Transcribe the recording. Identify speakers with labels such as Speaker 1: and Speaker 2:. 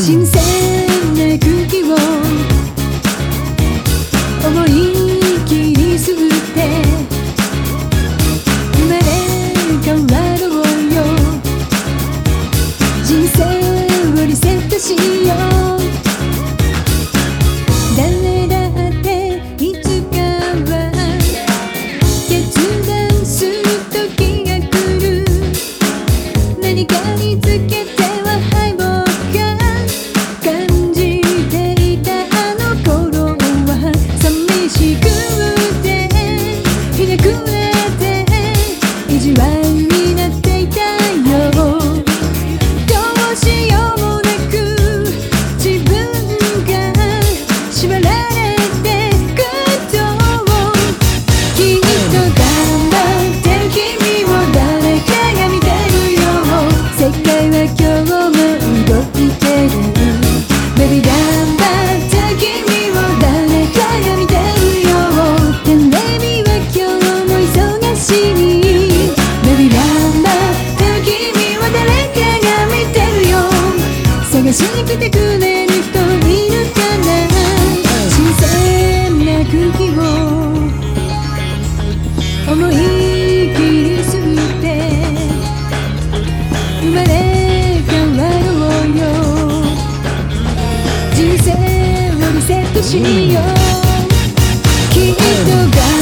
Speaker 1: 新鮮な空気を思い切りすぐって生まれ変わろうよ人生をリセットしよう。誰だっていつかは決断する時が来る。何かにつけしに来てくれる人いるかな新鮮な空気を思い切りすぎて生まれ変わろうよ人生をリセットしようきっと